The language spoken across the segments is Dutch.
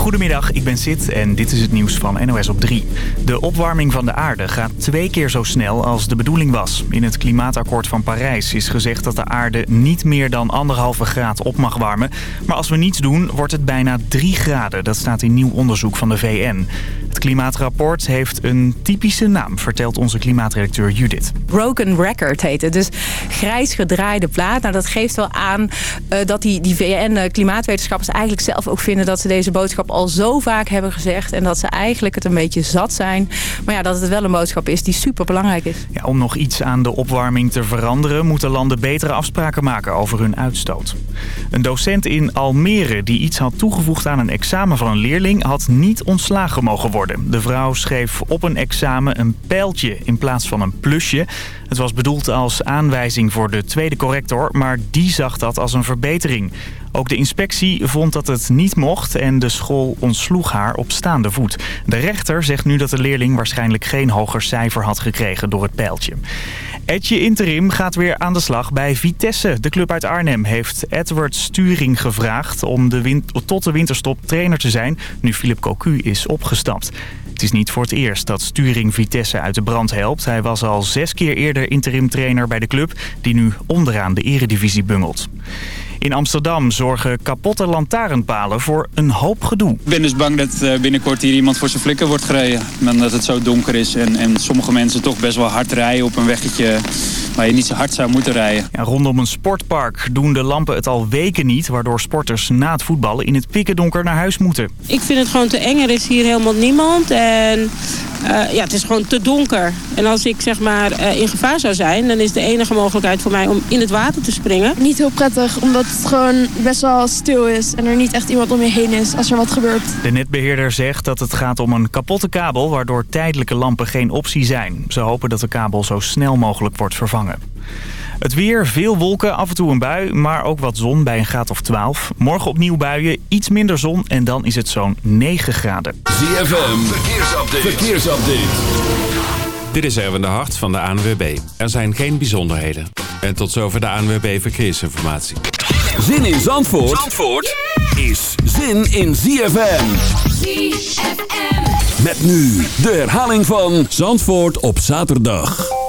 Goedemiddag, ik ben Sid en dit is het nieuws van NOS op 3. De opwarming van de aarde gaat twee keer zo snel als de bedoeling was. In het klimaatakkoord van Parijs is gezegd dat de aarde niet meer dan anderhalve graad op mag warmen. Maar als we niets doen, wordt het bijna 3 graden. Dat staat in nieuw onderzoek van de VN. Het klimaatrapport heeft een typische naam, vertelt onze klimaatredacteur Judith. Broken Record heet het. Dus grijs gedraaide plaat. Nou, dat geeft wel aan uh, dat die, die VN-klimaatwetenschappers eigenlijk zelf ook vinden dat ze deze boodschap al zo vaak hebben gezegd. En dat ze eigenlijk het een beetje zat zijn. Maar ja, dat het wel een boodschap is die super belangrijk is. Ja, om nog iets aan de opwarming te veranderen... moeten landen betere afspraken maken over hun uitstoot. Een docent in Almere die iets had toegevoegd aan een examen van een leerling... had niet ontslagen mogen worden. De vrouw schreef op een examen een pijltje in plaats van een plusje. Het was bedoeld als aanwijzing voor de tweede corrector... maar die zag dat als een verbetering. Ook de inspectie vond dat het niet mocht en de school ontsloeg haar op staande voet. De rechter zegt nu dat de leerling waarschijnlijk geen hoger cijfer had gekregen door het pijltje. Etje Interim gaat weer aan de slag bij Vitesse. De club uit Arnhem heeft Edward Sturing gevraagd om de tot de winterstop trainer te zijn... nu Philip Cocu is opgestapt. Het is niet voor het eerst dat Sturing Vitesse uit de brand helpt. Hij was al zes keer eerder interim trainer bij de club... die nu onderaan de eredivisie bungelt. In Amsterdam zorgen kapotte lantaarnpalen voor een hoop gedoe. Ik ben dus bang dat eh, binnenkort hier iemand voor zijn flikker wordt gereden. Omdat het zo donker is en, en sommige mensen toch best wel hard rijden op een weggetje waar je niet zo hard zou moeten rijden. Ja, rondom een sportpark doen de lampen het al weken niet... waardoor sporters na het voetballen in het pikkendonker naar huis moeten. Ik vind het gewoon te eng. Er is hier helemaal niemand. En uh, ja, het is gewoon te donker. En als ik zeg maar uh, in gevaar zou zijn, dan is de enige mogelijkheid voor mij om in het water te springen. Niet heel prettig, omdat het gewoon best wel stil is en er niet echt iemand om je heen is als er wat gebeurt. De netbeheerder zegt dat het gaat om een kapotte kabel, waardoor tijdelijke lampen geen optie zijn. Ze hopen dat de kabel zo snel mogelijk wordt vervangen. Het weer, veel wolken, af en toe een bui, maar ook wat zon bij een graad of 12. Morgen opnieuw buien, iets minder zon en dan is het zo'n 9 graden. ZFM, verkeersupdate. verkeersupdate. Dit is Erwin de Hart van de ANWB. Er zijn geen bijzonderheden. En tot zover de ANWB Verkeersinformatie. Zin in Zandvoort, Zandvoort is zin in ZFM. ZFM. Met nu de herhaling van Zandvoort op zaterdag.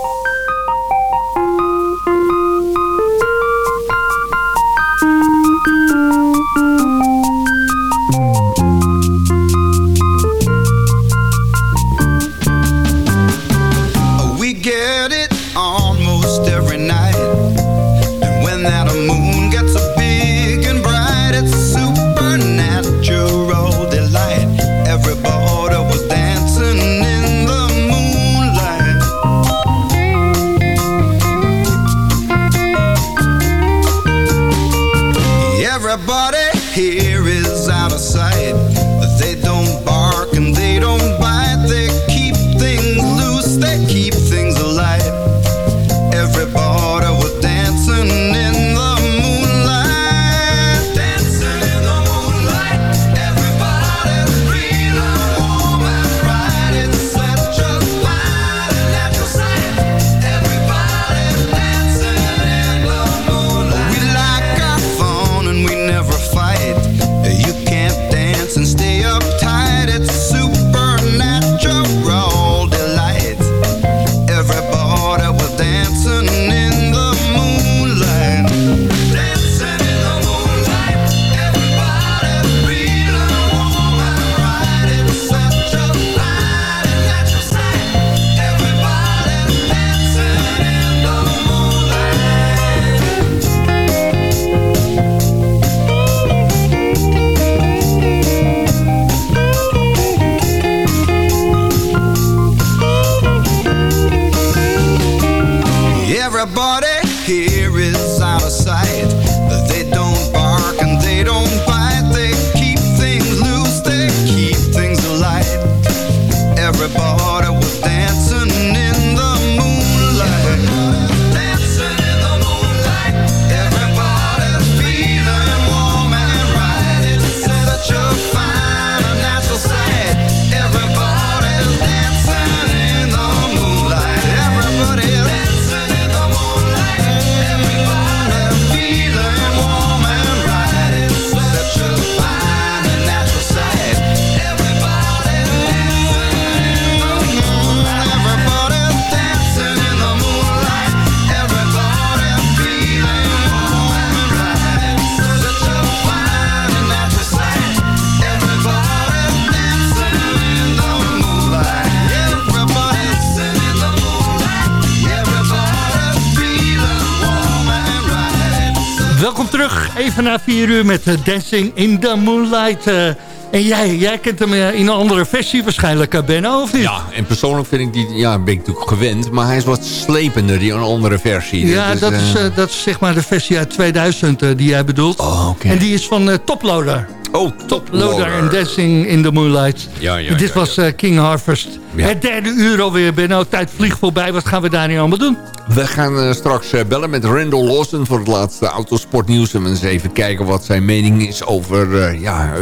Even na vier uur met uh, Dancing in the Moonlight. Uh, en jij, jij kent hem in een andere versie waarschijnlijk, Benno, of niet? Ja, en persoonlijk vind ik die, ja, ben ik natuurlijk gewend. Maar hij is wat slepender, die een andere versie. Ja, dus, dat, is, dat is zeg maar de versie uit 2000 die jij bedoelt. Oh, okay. En die is van Toploader. Oh, Toploader en Dancing in the Moonlight. Ja, ja, Dit was uh, King Harvest. Het derde uur alweer, Benno. Tijd vliegt voorbij. Wat gaan we daar nu allemaal doen? We gaan uh, straks uh, bellen met Randall Lawson voor het laatste autosportnieuws. En eens even kijken wat zijn mening is over ja,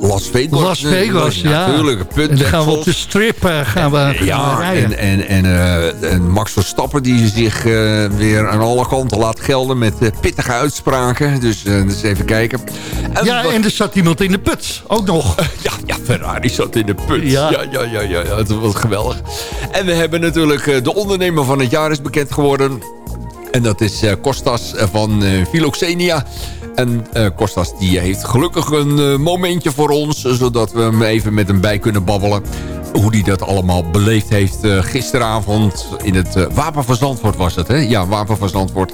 Las Vegas. Las Vegas, ja. Natuurlijk. Punt en dan gaan we op de strip gaan we, gaan ja, we rijden. En, en, en, en Max Verstappen die zich weer aan alle kanten laat gelden met pittige uitspraken. Dus, dus even kijken. En ja, en er zat iemand in de put. Ook nog. ja, ja, Ferrari zat in de put. Ja, ja, ja, ja. ja. Het was geweldig. En we hebben natuurlijk de ondernemer van het jaar is bekend geworden. En dat is uh, Kostas van uh, Philoxenia. En uh, Kostas die heeft gelukkig een momentje voor ons... zodat we hem even met hem bij kunnen babbelen hoe hij dat allemaal beleefd heeft uh, gisteravond in het uh, Wapen van Zandvoort was het, hè? Ja, Wapen van Zandvoort.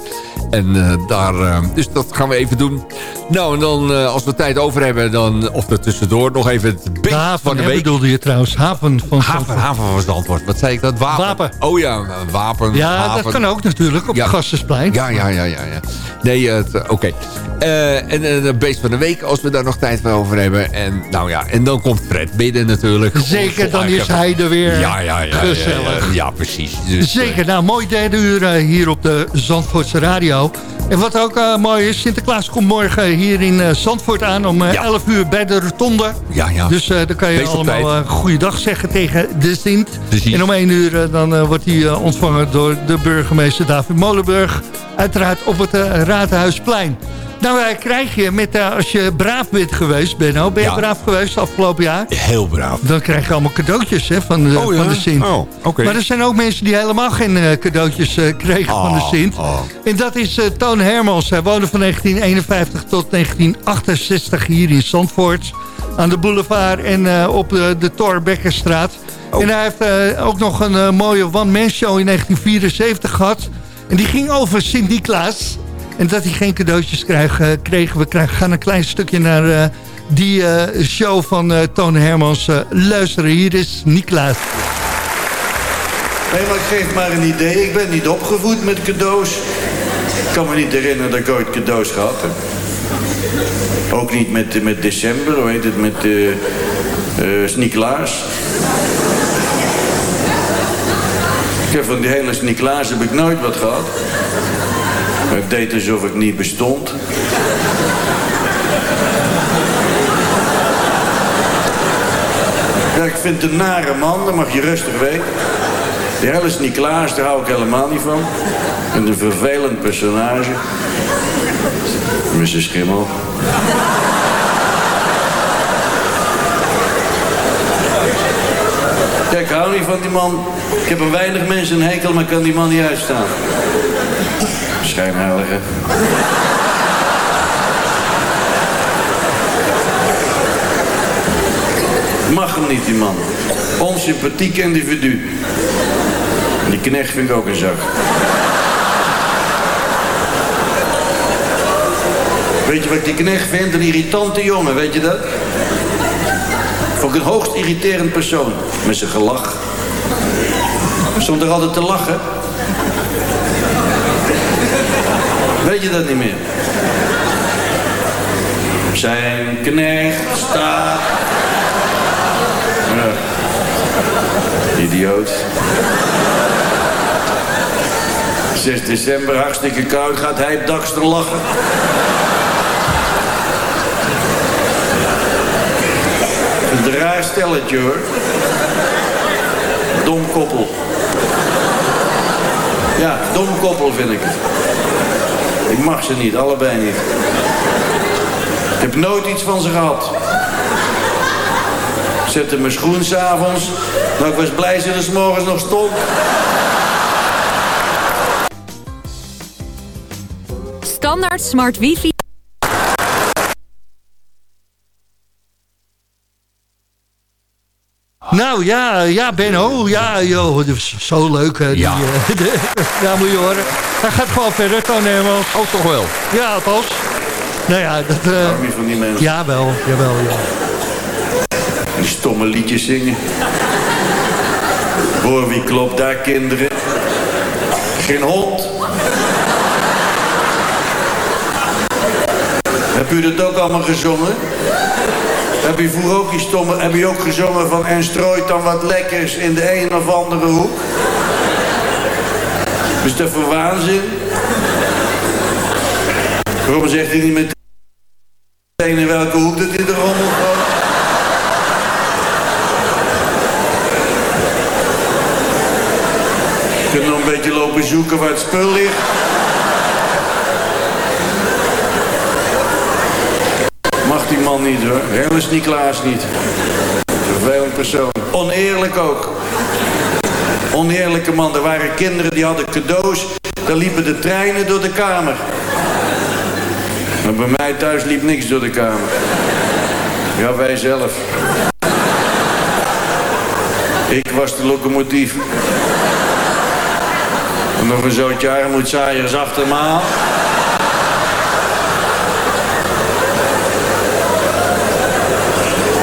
En uh, daar, dus dat gaan we even doen. Nou, en dan als we tijd over hebben, dan, of er tussendoor nog even het beest van de week. bedoelde je trouwens, Haven van Zandvoort. Haven, van Zandvoort, wat zei ik dat? Wapen. wapen. Oh ja, wapen. Ja, haven. dat kan ook natuurlijk, op ja. Gassersplein. Ja, ja, ja, ja. ja. Nee, oké. Okay. en het beest van de week, als we daar nog tijd voor over hebben. En nou ja, en dan komt Fred binnen natuurlijk. Zeker, dan is hij er weer. Ja, ja, ja. Gezellig. Ja, precies. Dus, Zeker. Nou, mooi derde uur uh, hier op de Zandvoortse Radio. En wat ook uh, mooi is, Sinterklaas komt morgen hier in uh, Zandvoort aan om ja. 11 uur bij de rotonde. Ja, ja. Dus dan kan je Wees allemaal goeiedag zeggen tegen de Sint. Precies. En om 1 uur dan wordt hij ontvangen door de burgemeester David Molenburg. Uiteraard op het Raadhuisplein. Nou, uh, krijg je met, uh, als je braaf bent geweest, Benno. Ben je ja. braaf geweest afgelopen jaar? Heel braaf. Dan krijg je allemaal cadeautjes hè, van, de, oh, ja? van de Sint. Oh, okay. Maar er zijn ook mensen die helemaal geen uh, cadeautjes kregen oh, van de Sint. Oh. En dat is Toon Hermans. Hij woonde van 1951 tot 1968 hier in Zandvoort. Aan de boulevard en op de, de Torbekkerstraat. Oh. En hij heeft ook nog een mooie one-man show in 1974 gehad. En die ging over Sint-Niklaas. En dat hij geen cadeautjes kreeg, uh, kregen. We gaan een klein stukje naar uh, die uh, show van Toon Hermans luisteren. Hier is Niklaas. Nee, maar ik geef maar een idee. Ik ben niet opgevoed met cadeaus. Ik kan me niet herinneren dat ik ooit cadeaus gehad heb. Ook niet met, met december, hoe heet het, met uh. Ik heb van die hele Niklaas heb ik nooit wat gehad. Maar ik deed alsof ik niet bestond. Ja, ik vind het een nare man, dat mag je rustig weten. Die hele Niklaas, daar hou ik helemaal niet van. En een vervelend personage. Mrs. Schimmel. Ik hou niet van die man. Ik heb een weinig mensen een hekel, maar ik kan die man niet uitstaan. Schijnheilige. Mag hem niet, die man. Onsympathiek individu. Die knecht vind ik ook een zak. Weet je wat ik die knecht vind? Een irritante jongen, weet je dat? Ik een hoogst irriterend persoon. Met zijn gelach. Stond er altijd te lachen. Weet je dat niet meer? Zijn knecht staat... Idioot. 6 december, hartstikke koud, gaat hij dakster lachen. Een raar stelletje hoor. Dom koppel. Ja, dom koppel vind ik het. Ik mag ze niet, allebei niet. Ik heb nooit iets van ze gehad. Ik zette mijn schoen s'avonds. Nou, ik was blij dat er 's morgens nog stond. Standaard smart wifi. Nou ja, ja Benno, ja joh, dat is zo leuk. Die, ja. ja, moet je horen. Hij gaat gewoon verder, Toon Hermans. Oh, toch wel? Ja, althans. Nou ja, dat... Uh, niet van die mensen. Jawel, jawel, ja. Die stomme liedjes zingen. Hoor, wie klopt daar, kinderen? Geen hond. Heb u dat ook allemaal gezongen? Heb je vroeger ook die stomme... Heb je ook gezongen van... En strooit dan wat lekkers in de een of andere hoek? Is dat voor waanzin? Waarom zegt hij niet meteen in welke hoek dat in de rommel gaat? Je kunt een beetje lopen zoeken waar het spul ligt. Mag die man niet hoor. Hermes Niklaas niet. Vervelend persoon. Oneerlijk ook. Oneerlijke man. Er waren kinderen die hadden cadeaus. Daar liepen de treinen door de kamer. Maar bij mij thuis liep niks door de kamer. Ja, wij zelf. Ik was de locomotief. En nog een zootje armoedzaaiers achter me aan.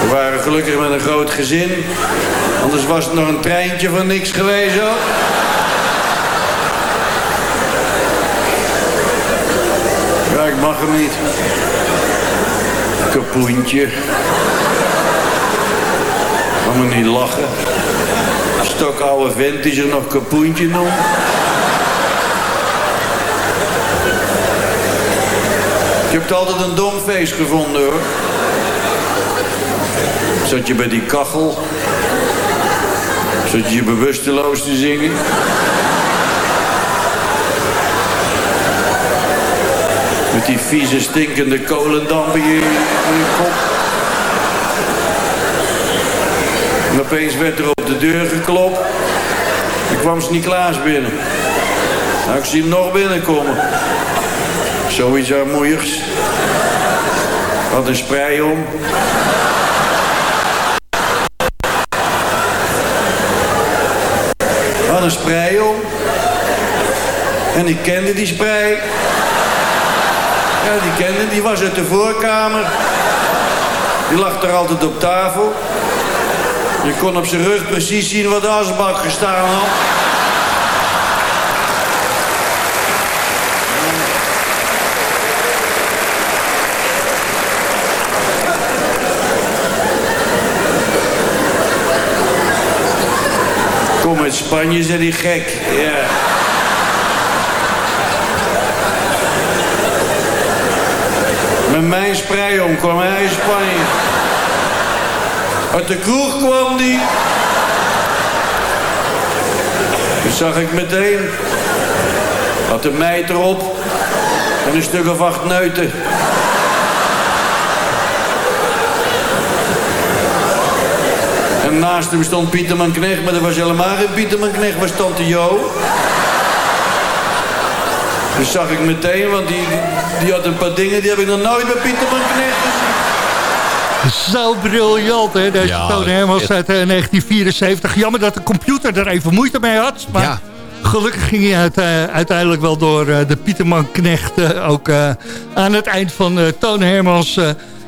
We waren gelukkig met een groot gezin. Anders was het nog een treintje van niks geweest hoor. Ja, ik mag hem niet. Kapoentje. Ga me niet lachen. Stokoude vent die zich nog kapoentje noemt. Je hebt altijd een domfeest gevonden hoor. Zat je bij die kachel. Zat je bewusteloos te zingen. Met die vieze stinkende kolendamp in je, in kop. En opeens werd er op de deur geklopt. Er kwam Sint-Niklaas binnen. Nou, ik zie hem nog binnenkomen. Zoiets armoeigs. Had een sprei om. Een sprei om. En ik kende die sprei. Ja, die kende, die was uit de voorkamer. Die lag er altijd op tafel. Je kon op zijn rug precies zien wat de asbak gestaan had. Kom uit Spanje, zei die gek. Ja. Met mijn sprei om kwam hij in Spanje. Uit de kroeg kwam die. Dat zag ik meteen. Had een meid erop. En een stuk of acht neuten. En naast hem stond Pieterman Knecht, maar dat was helemaal geen Pieterman Knecht, was Tante Jo. Dus zag ik meteen, want die, die had een paar dingen, die heb ik nog nooit bij Pieterman Knecht gezien. Zo briljant, hè? Deze ja, Toon Hermans uit uh, 1974. Jammer dat de computer er even moeite mee had. Maar ja. gelukkig ging hij uit, uh, uiteindelijk wel door uh, de Pieterman Knecht... ook aan het eind van Toon Hermans...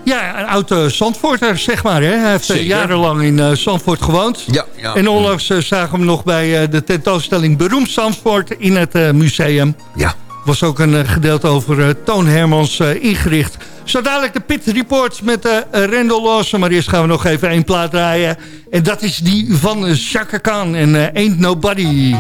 ja, een oude Zandvoorter, zeg maar. Hè? Hij heeft jarenlang in Zandvoort gewoond. Ja, ja. En onlangs zagen we hem nog bij de tentoonstelling Beroemd Zandvoort... in het museum. Ja was ook een gedeelte over Toon Hermans ingericht. Zo dadelijk de Pit Report met uh, Rendel Lawson. Maar eerst gaan we nog even één plaat draaien. En dat is die van Chaka Khan en uh, Ain't Nobody.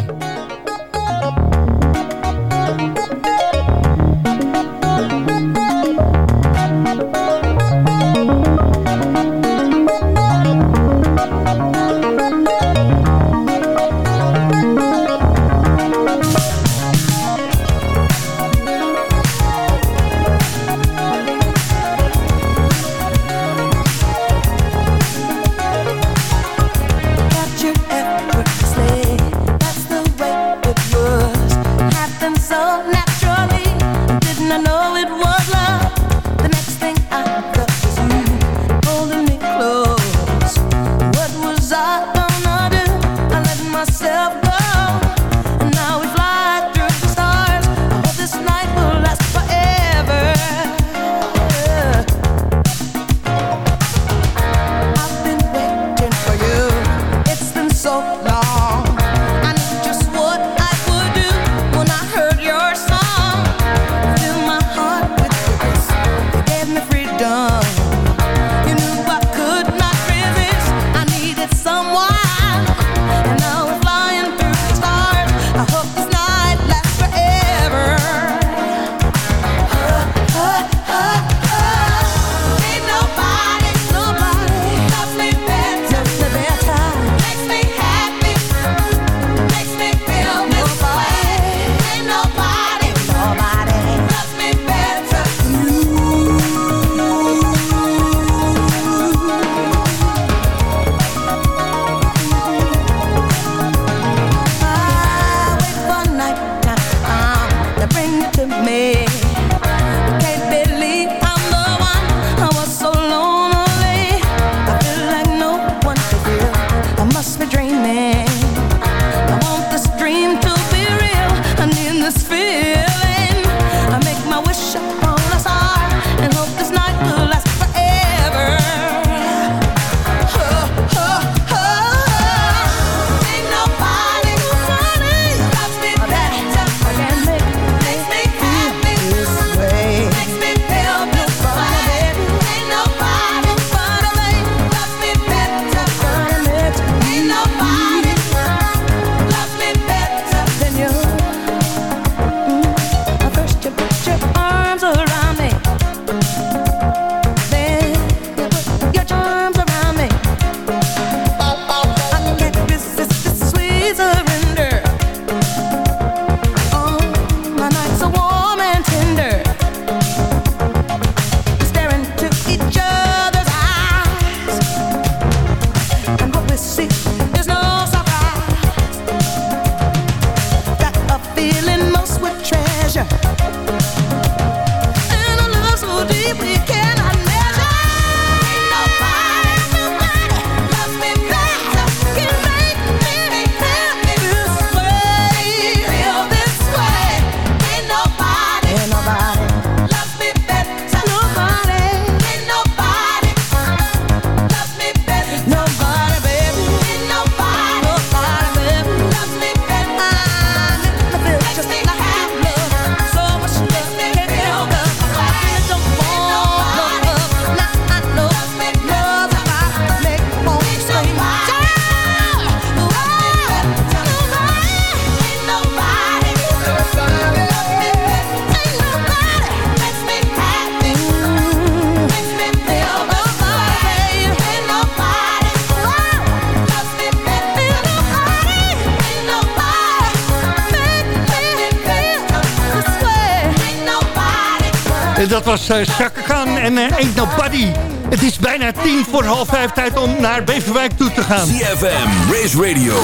Was uh, Chaka Khan en uh, Ain't Nobody. Het is bijna tien voor half vijf tijd om naar Beverwijk toe te gaan. CFM, Race Radio,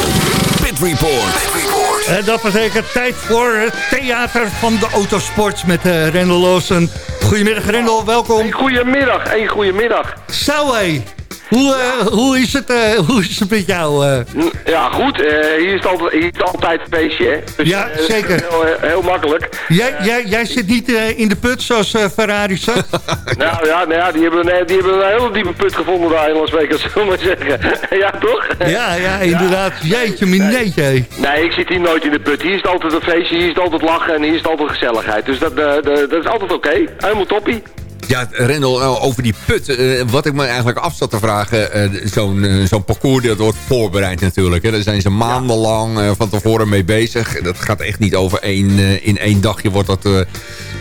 Pit Report. En dat betekent tijd voor het theater van de autosport met uh, Rendel Lawson. Goedemiddag Rendel, welkom. Goedemiddag, een goedemiddag. Hé. Hoe, uh, hoe, is het, uh, hoe is het met jou? Uh? Ja, goed. hier, is altijd, hier is altijd een feestje. Hè? Dus, ja, zeker. Heel, heel, makkelijk. Jij, jij, jij zit niet in de put zoals Ferrari zat? nou, ja, nou ja, die hebben, die hebben een hele diepe put gevonden daar in Las Vegas, zullen we maar zeggen. ja, toch? Ja, ja, inderdaad. Jeetje, mineetje. Nee. nee, ik zit hier nooit in de put. Hier is het altijd een feestje, hier is het altijd lachen en hier is het altijd gezelligheid. Dus dat, dat is altijd oké. Okay. Helemaal toppie. Ja, Rendel, nou, over die put. Uh, wat ik me eigenlijk af zat te vragen. Uh, Zo'n uh, zo'n parcours dat wordt voorbereid natuurlijk. Hè. Daar zijn ze maandenlang van tevoren mee bezig. Dat gaat echt niet over één, in één dagje wordt dat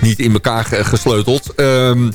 niet in elkaar gesleuteld. Um,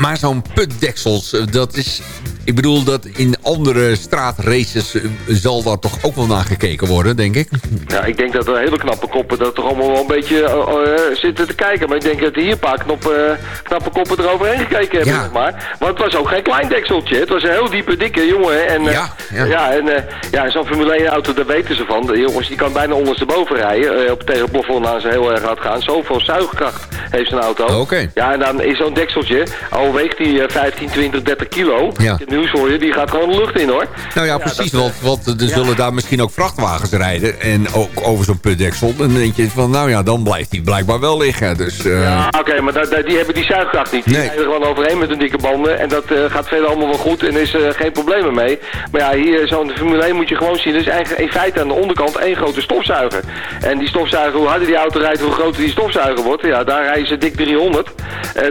maar zo'n putdeksels, dat is... Ik bedoel dat in andere straatraces zal daar toch ook wel naar gekeken worden, denk ik. Ja, ik denk dat er hele knappe koppen dat toch allemaal wel een beetje uh, zitten te kijken. Maar ik denk dat hier een paar knop, uh, knappe koppen eroverheen gekeken hebben, ja. maar. Want het was ook geen klein dekseltje. Het was een heel diepe, dikke jongen. En, ja, ja. ja, en ja, zo'n Formule 1 auto, daar weten ze van. De jongens, die kan bijna ondersteboven rijden. op tegen plafond aan ze heel erg hard gaan. Zoveel zuigkracht heeft zijn auto. Oké. Okay. Ja, en dan is zo'n dekseltje al weegt hij 15, 20, 30 kilo. Ja. Het nieuws hoor je, die gaat gewoon de lucht in hoor. Nou ja, precies, want, want er zullen daar misschien ook vrachtwagens rijden. En ook over zo'n putdeksel. En dan denk je van, nou ja, dan blijft hij blijkbaar wel liggen. Dus, uh... Ja, oké, maar dat, die hebben die zuigkracht niet. Die nee. rijden er gewoon overheen met hun dikke banden. En dat uh, gaat verder allemaal wel goed en is uh, geen probleem mee. Maar ja, hier zo'n Formule 1 moet je gewoon zien. Er is eigenlijk in feite aan de onderkant één grote stofzuiger. En die stofzuiger, hoe harder die auto rijdt, hoe groter die stofzuiger wordt. Ja, daar rijden ze dik 300,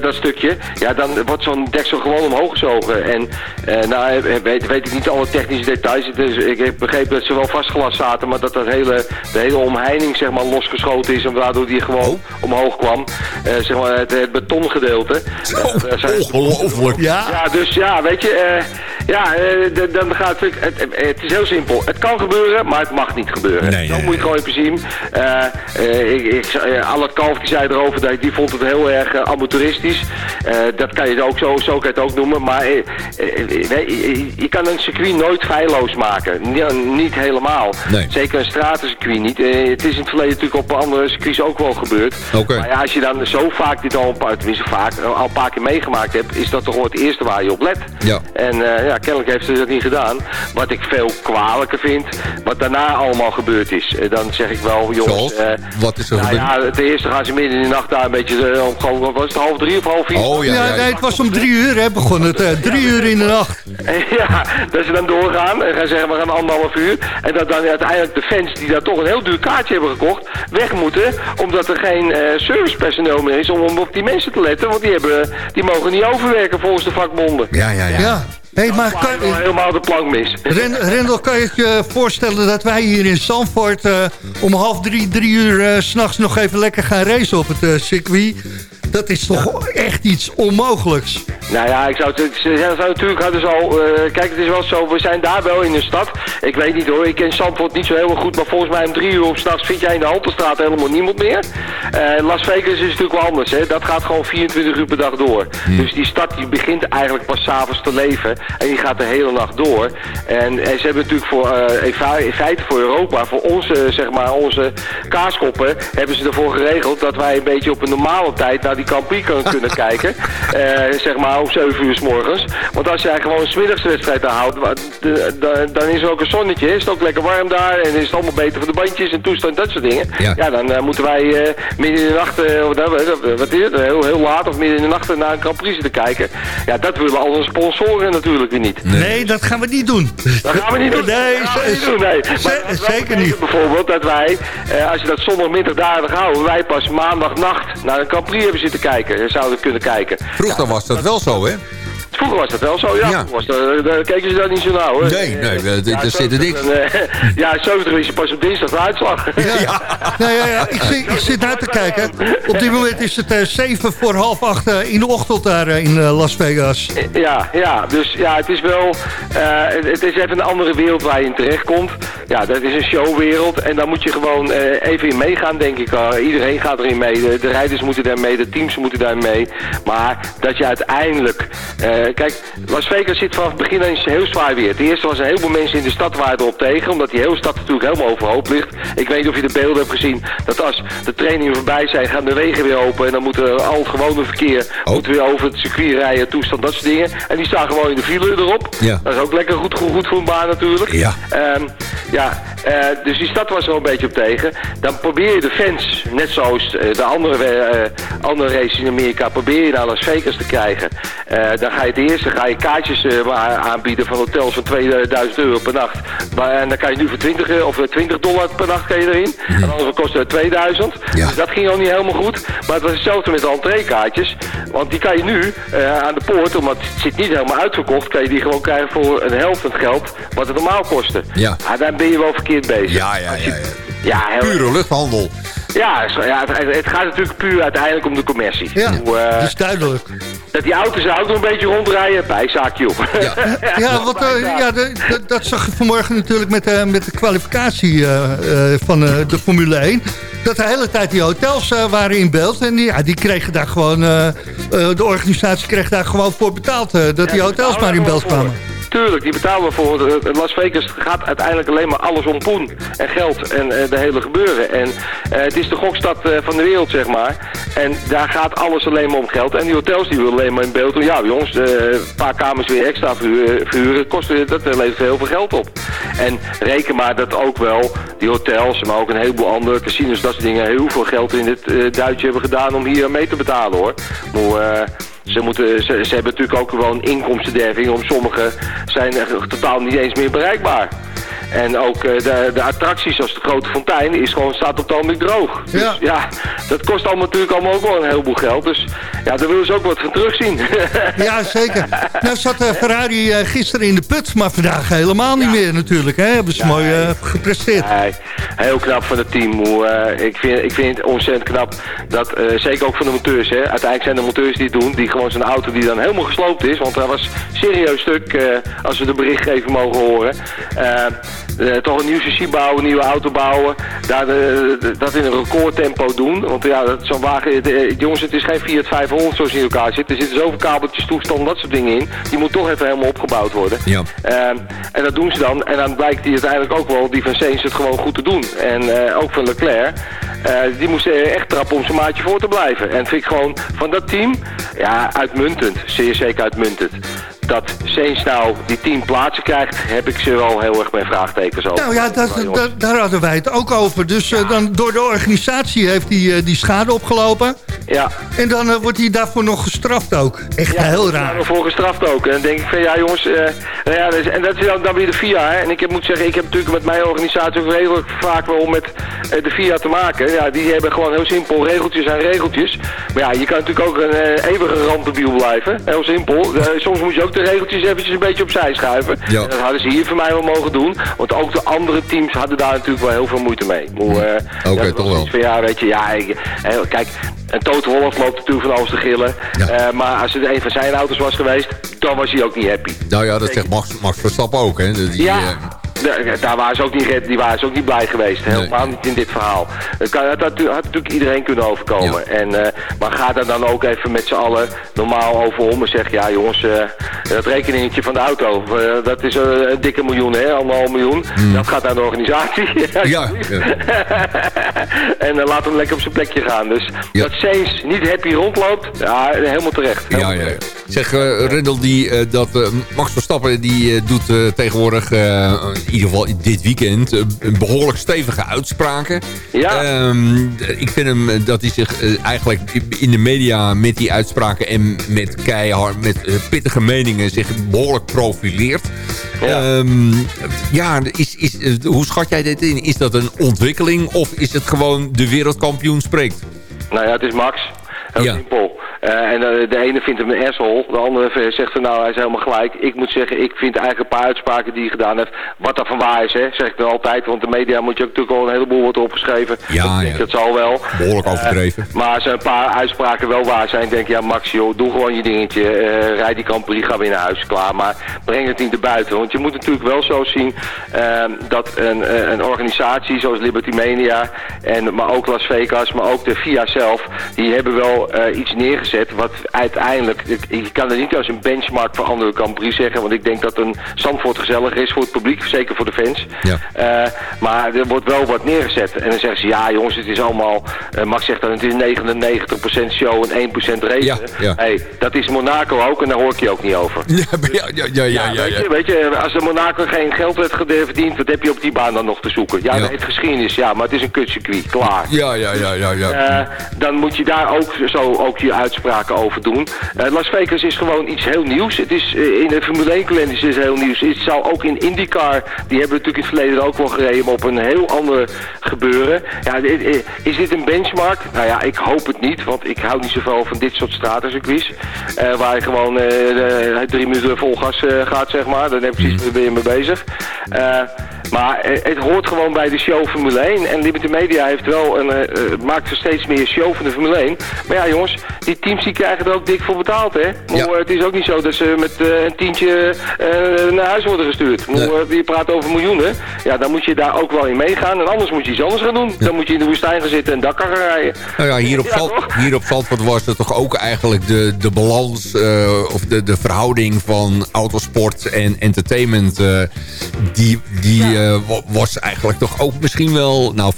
dat stukje. Ja, dan wordt zo'n deksel gewoon omhoog gezogen. En uh, nou weet, weet ik niet alle technische details. Dus ik heb begrepen dat ze wel vastgelast zaten, maar dat dat hele, de hele omheining zeg maar losgeschoten is en waardoor die gewoon oh. omhoog kwam. Zeg maar het, het betongedeelte. Uh, ongelooflijk. Ja. ja, dus ja, weet je, ja, dan gaat het, het, het, is heel simpel. Het kan gebeuren, maar het mag niet gebeuren. Nee, Zo moet je het gewoon even zien. ik, ik, alle Kalf die zei erover, dat die vond het heel erg amateuristisch. dat kan je ook zo, zo kan je het ook noemen. Maar eh, eh, nee, je kan een circuit nooit feilloos maken. niet helemaal. Zeker een stratencircuit niet. Eh, het is in het verleden natuurlijk op andere circuits ook wel gebeurd. Okay. Maar ja, als je dan zo vaak dit al een paar, tenminste vaak, al een paar keer meegemaakt hebt, is dat toch wel het eerste waar je op let. Ja. En ja, kennelijk heeft ze dat niet gedaan. Wat ik veel kwalijker vind, wat daarna allemaal gebeurd is. dan zeg ik wel, jongens... wat is er nou, Ja, ten eerste gaan ze midden in de nacht daar een beetje, om, was het half drie of half vier? Oh ja, ja, ja, het was om drie uur, hè, begon het. Uh, drie uur in de nacht. Ja, dat ze dan doorgaan en gaan zeggen we gaan anderhalf uur. En dat dan uiteindelijk de fans die daar toch een heel duur kaartje hebben gekocht, weg moeten. Omdat er geen uh, servicepersoneel meer is om op die mensen te letten. Want die, hebben, die mogen niet overwerken volgens de vakbonden. Ja, ja, ja. Hey, maar kan, helemaal de plank mis. Rendel, kan je je voorstellen dat wij hier in Zandvoort uh, om half drie, drie uur uh, s'nachts nog even lekker gaan racen op het uh, circuit? Dat is toch echt iets onmogelijks? Nou ja, ik zou, het, zou natuurlijk hadden ze al... Uh, kijk, het is wel zo, we zijn daar wel in de stad. Ik weet niet hoor, ik ken Zandvoort niet zo heel goed... maar volgens mij om drie uur op s'nachts vind jij in de Halterstraat helemaal niemand meer. Uh, Las Vegas is natuurlijk wel anders, hè. Dat gaat gewoon 24 uur per dag door. Hmm. Dus die stad die begint eigenlijk pas s'avonds te leven... en die gaat de hele nacht door. En, en ze hebben natuurlijk voor, uh, in feite voor Europa... voor onze, zeg maar, onze kaaskoppen... hebben ze ervoor geregeld dat wij een beetje op een normale tijd... naar die Campie kunnen kijken. zeg maar om 7 uur s morgens. Want als jij gewoon een smiddagswedstrijd houdt, dan is er ook een zonnetje. Is het ook lekker warm daar en is het allemaal beter voor de bandjes en toestand dat soort dingen. Ja, dan uh, moeten wij uh, midden in de nacht, uh, wat is het, heel, heel laat of midden in de nacht naar een Grand Prix te kijken. Ja, dat willen al onze sponsoren natuurlijk weer niet. Nee, dat gaan we niet doen. Dat gaan we niet doen. Nee, niet doen, nee. zeker niet. Bijvoorbeeld dat wij, als je dat zondagmiddag daar houden, wij pas maandagnacht naar een Grand Prix hebben zitten kijken. Zouden kunnen kijken. Vroeger was dat wel zo, hè? Vroeger was dat wel zo, ja. Ja. Was dat, daar keken ze daar niet zo nauw, hoor. Nee, nee, eh, d- daar zit er niks. eh, ja, 70 is pas op dinsdag de uitslag. Ja, ja, ja, Ik, zit, ik zit naar te kijken. Op dit moment is het eh 7 voor half 8 in de ochtend daar eh, in eh, Las Vegas. Ja, ja, dus ja, het is wel, eh, het, het is even een andere wereld waar je in terechtkomt. Ja, dat is een showwereld en daar moet je gewoon eh, even in meegaan, denk ik. Uh, iedereen gaat erin mee, de, de rijders moeten daar mee, de teams moeten daar mee. Maar dat je uiteindelijk, eh, kijk, Las Vegas zit vanaf het begin eens heel zwaar weer. Ten eerste was heel veel mensen in de stad waren erop tegen, omdat die hele stad natuurlijk helemaal overhoop ligt. Ik weet niet of je de beelden hebt gezien, dat als de trainingen voorbij zijn, gaan de wegen weer open en dan moet er al het gewone verkeer moet weer over het circuit rijden, toestand, dat soort dingen. En die staan gewoon in de file erop. Ja. Dat is ook lekker goed, goed, goed voor een baan natuurlijk. Ja. Ehm, ja, eh, dus die stad was er wel een beetje op tegen. Dan probeer je de fans, net zoals eh, de andere, eh, andere races in Amerika, probeer je naar Las Vegas te krijgen. Eh, dan ga je het eerste, ga je kaartjes eh, aanbieden van hotels van 2000 euro per nacht. Maar, en dan kan je nu voor 20, euro- of eh, 20 dollar per nacht kan je erin. En anders kost het 2000. Dus dat ging al niet helemaal goed. Maar het was hetzelfde met de entreekaartjes. Want die kan je nu eh, aan de poort, omdat het zit niet helemaal uitverkocht, kan je die gewoon krijgen voor een helft van het geld wat het normaal kostte. Ja. Ah, dan ben je wel verkeerd bezig. Ja, ja, ja. ja. Ja, heel, Pure luchthandel. ja, zo- ja het, het gaat natuurlijk puur uiteindelijk om de commercie. Ja, Hoe, eh, dat is duidelijk. Dat die auto's ook nog een beetje rondrijden, bijzaakje op. Ja. Ja, want, eh, ja de- de- dat zag je vanmorgen natuurlijk met, eh, met de kwalificatie eh, eh, van eh, de Formule 1. Dat de hele tijd die hotels eh, waren in beeld. En die, ja, die kregen daar gewoon, eh, eh, de organisatie kreeg daar gewoon voor betaald. dat die hotels maar in beeld kwamen. Tuurlijk, die betalen we voor. Eh, Las Vegas gaat uiteindelijk alleen maar alles om poen en geld en eh, de hele gebeuren. En eh, het is de gokstad eh, van de wereld, zeg maar. En daar gaat alles alleen maar om geld. En die hotels die willen alleen maar in beeld. Ja, jongens, eh, een paar kamers weer extra verhuren, kost, eh, dat eh, levert heel veel geld op. En reken maar dat ook wel die hotels, maar ook een heleboel andere casinos, dat soort dingen, heel veel geld in dit eh, Duitje hebben gedaan om hier mee te betalen, hoor. Maar, eh, ze, moeten, ze, hebben natuurlijk ook een inkomstenderving. Om sommigen zijn er totaal niet eens meer bereikbaar. En ook eh, de, de attracties zoals de grote fontein is gewoon, staat op het ogenblik droog. Dus Ja. ja. dat kost allemaal natuurlijk allemaal ook wel een heleboel geld. Dus ja, daar willen ze ook wat van terugzien. Ja, zeker. Nou zat eh, Ferrari eh, gisteren in de put, maar vandaag helemaal niet meer natuurlijk. Hè? Hebben ze mooi gepresteerd. Nee, heel knap van het team. Hoe, ik, vind, ik vind het ontzettend knap dat, zeker ook van de monteurs. Hè. Uiteindelijk zijn de monteurs die het doen, die gewoon zo'n auto die dan helemaal gesloopt is. Want dat was serieus stuk, als we de berichtgeving mogen horen. Eh, toch een nieuw chassis bouwen, een nieuwe auto bouwen. Daar, eh, dat in een recordtempo doen. Want ja, zo'n wagen, eh, jongens, het is geen Fiat 500 zoals in elkaar zit. Er zitten zoveel kabeltjes, toestanden, dat soort dingen in. Die moet toch even helemaal opgebouwd worden. Ja. Ehm, en dat doen ze dan. En dan blijkt die uiteindelijk ook wel, die van Sainz het gewoon goed te doen. En ook van Leclerc. die moest eh, echt trappen om zijn maatje voor te blijven. En vind ik gewoon van dat team, ja, uitmuntend. Zeer zeker uitmuntend. Dat Sainz nou die tien plaatsen krijgt, heb ik ze wel heel erg mijn vraagtekens over. Nou ja, dat, dat- daar hadden wij het ook over. Dus eh, dan, door de organisatie heeft hij eh, die schade opgelopen. ja. En dan eh, wordt hij daarvoor nog gestraft ook. Echt heel raar. we voor gestraft ook. En dan denk ik van ja jongens, nou ja, dus- en dat is dan, dan weer de FIA. Hè. En ik heb, moet zeggen, ik heb natuurlijk met mijn organisatie ook redelijk vaak wel met de FIA te maken. Ja, die hebben gewoon heel simpel regeltjes en regeltjes. Maar ja, je kan natuurlijk ook een eeuwige randdebiel blijven. Heel simpel. Soms moet je ook de regeltjes eventjes een beetje opzij schuiven. Ja. En dat hadden ze hier voor mij wel mogen doen. Want ook de andere teams hadden daar natuurlijk wel heel veel moeite mee. Eh, Oké, toch wel. Van, ja, weet je, ja, ik- eh, kijk, en Toto Wolff loopt natuurlijk van alles te gillen. Ja. Eh, maar als het een van zijn auto's was geweest, dan was hij ook niet happy. Nou ja, dat zegt Max, Max Verstappen ook. Hè. Die, Ja. Da- Daar waren ze ook niet, die waren ze ook niet blij geweest. Helemaal niet in dit verhaal. Dat, kan, dat had, had natuurlijk iedereen kunnen overkomen. En, eh, maar ga daar dan ook even met z'n allen normaal over om en zeg... Ja jongens, eh, dat rekeningetje van de auto, eh, dat is een dikke miljoen, hè, anderhalf miljoen. Dat gaat naar de organisatie. Hmm. ja, en laat hem lekker op zijn plekje gaan. Dus Ja. dat Sainz niet happy rondloopt, ja, helemaal terecht. ja, Helemaal ja. Zeg, Rendel, die, dat, Max Verstappen die, doet tegenwoordig, in ieder geval dit weekend, eh, een behoorlijk stevige uitspraken. Ja. Ehm, ik vind hem eh, dat hij zich eh, eigenlijk in de media met die uitspraken en met keihard, met pittige meningen zich behoorlijk profileert. Ja. Ehm, ja, is, is, hoe schat jij dit in? Is dat een ontwikkeling of is het gewoon de wereldkampioen spreekt? Nou ja, het is Max. Heel Ja. simpel. En de ene vindt hem een asshole, de andere zegt van nou hij is helemaal gelijk. Ik moet zeggen, ik vind eigenlijk een paar uitspraken die hij gedaan heeft, wat er van waar is, hè, zeg ik dan altijd. Want de media moet je ook natuurlijk al een heleboel wordt opgeschreven. Ja, ja. Dat zal wel. Behoorlijk overdreven. maar als er een paar uitspraken wel waar zijn, denk je, ja Max joh, doe gewoon je dingetje. Rijd die Campri, ga weer naar huis, klaar. Maar breng het niet naar buiten. Want je moet natuurlijk wel zo zien uh, dat een, een organisatie zoals Liberty Media, en, maar ook Las Vegas, maar ook de FIA zelf, die hebben wel iets neergezet wat uiteindelijk, je kan er niet als een benchmark voor andere Grand Prix zeggen, want ik denk dat een Zandvoort gezellig is voor het publiek, zeker voor de fans. Ja. Uh, maar er wordt wel wat neergezet. En dan zeggen ze, ja jongens, het is allemaal, uh, Max zegt dan, het is 99% show en 1% race. Ja, ja. Hey, dat is Monaco ook en daar hoor ik je ook niet over. Ja, ja, ja, ja, ja, ja, weet, je, weet je, als de Monaco geen geld werd verdiend, wat heb je op die baan dan nog te zoeken? Ja, het geschiedenis, ja, maar het is een kutcircuit, klaar. Ja, ja, ja, ja, ja. Eh, dan moet je daar ook zo ook je uitspraken over doen. Eh, Las Vegas is gewoon iets heel nieuws. Het is eh, in de Formule 1 kalender is het heel nieuws. Het zal ook in IndyCar, die hebben natuurlijk in het verleden ook wel gereden, maar op een heel ander gebeuren. Ja, eh, is dit een benchmark? Nou ja, ik hoop het niet, want ik hou niet zoveel van dit soort stratencircuits. eh waar je gewoon drie minuten vol gas gaat, zeg maar. Dan heb je precies ben je mee bezig. Maar eh, het hoort gewoon bij de show Formule 1. En Liberty Media heeft wel een, eh, maakt er steeds meer show van de Formule 1. Maar ja jongens, die teams die krijgen er ook dik voor betaald hè. Maar, Het is ook niet zo dat ze met een tientje naar huis worden gestuurd. Maar, Je praat over miljoenen. Ja, dan moet je daar ook wel in meegaan. En anders moet je iets anders gaan doen. Dan moet je in de woestijn gaan zitten en Dakar gaan rijden. Nou ja, hier op, Ja, Zand, toch? hier op Zandvoort was het toch ook eigenlijk de, de balans... of de, de verhouding van autosport en entertainment... die die eh, wa- was eigenlijk toch ook misschien wel... Nou, 50-50